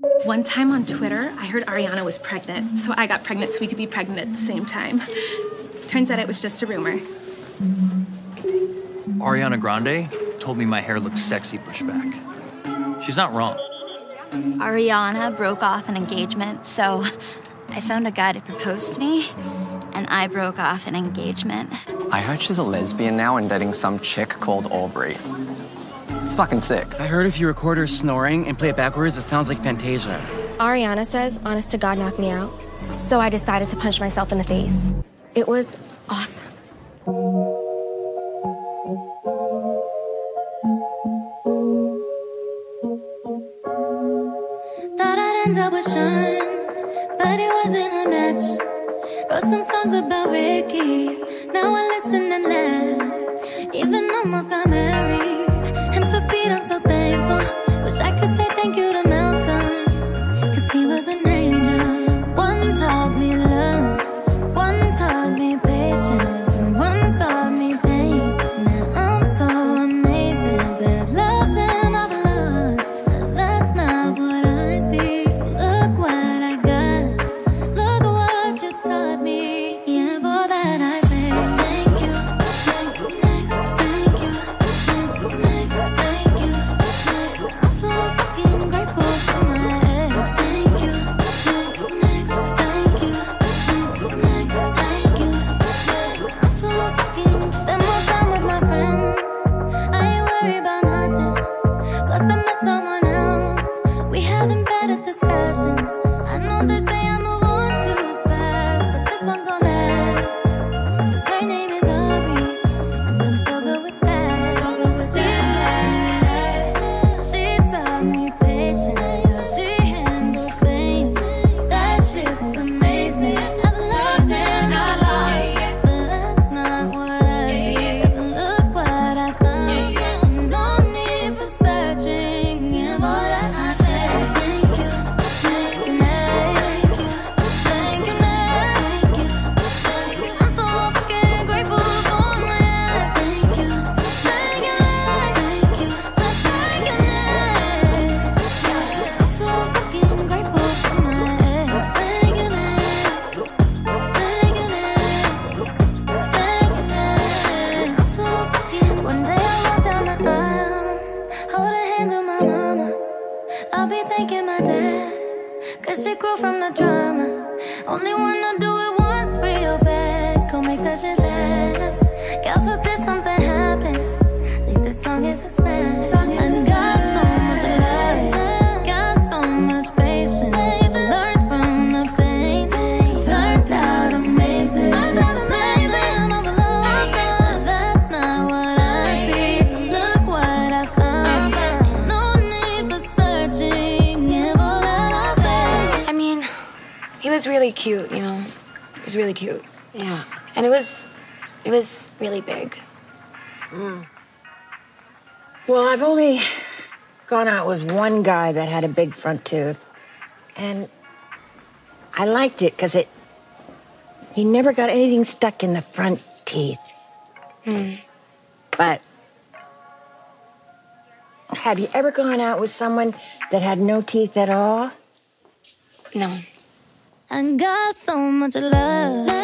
One time on Twitter, I heard Ariana was pregnant, so I got pregnant so we could be pregnant at the same time. Turns out it was just a rumor. Ariana Grande told me my hair looks sexy pushed back. She's not wrong. Ariana broke off an engagement, so I found a guy to propose to me, and I broke off an engagement. I heard she's a lesbian now and dating some chick called Aubrey. It's fucking sick. I heard if you record her snoring and play it backwards, it sounds like Fantasia. Ariana says, honest to God, knock me out. So I decided to punch myself in the face. It was awesome. Thought I'd end up with Sean, but it wasn't a match. Wrote some songs about Ricky. Now I listen and laugh. Even almost got married. I'm so thankful. Only wanna he was really cute, you know. He was really cute. Yeah. And it was it was really big. Mm. Well, I've only gone out with one guy that had a big front tooth. And I liked it because it he never got anything stuck in the front teeth. Mm. But have you ever gone out with someone that had no teeth at all? No. I got so much love.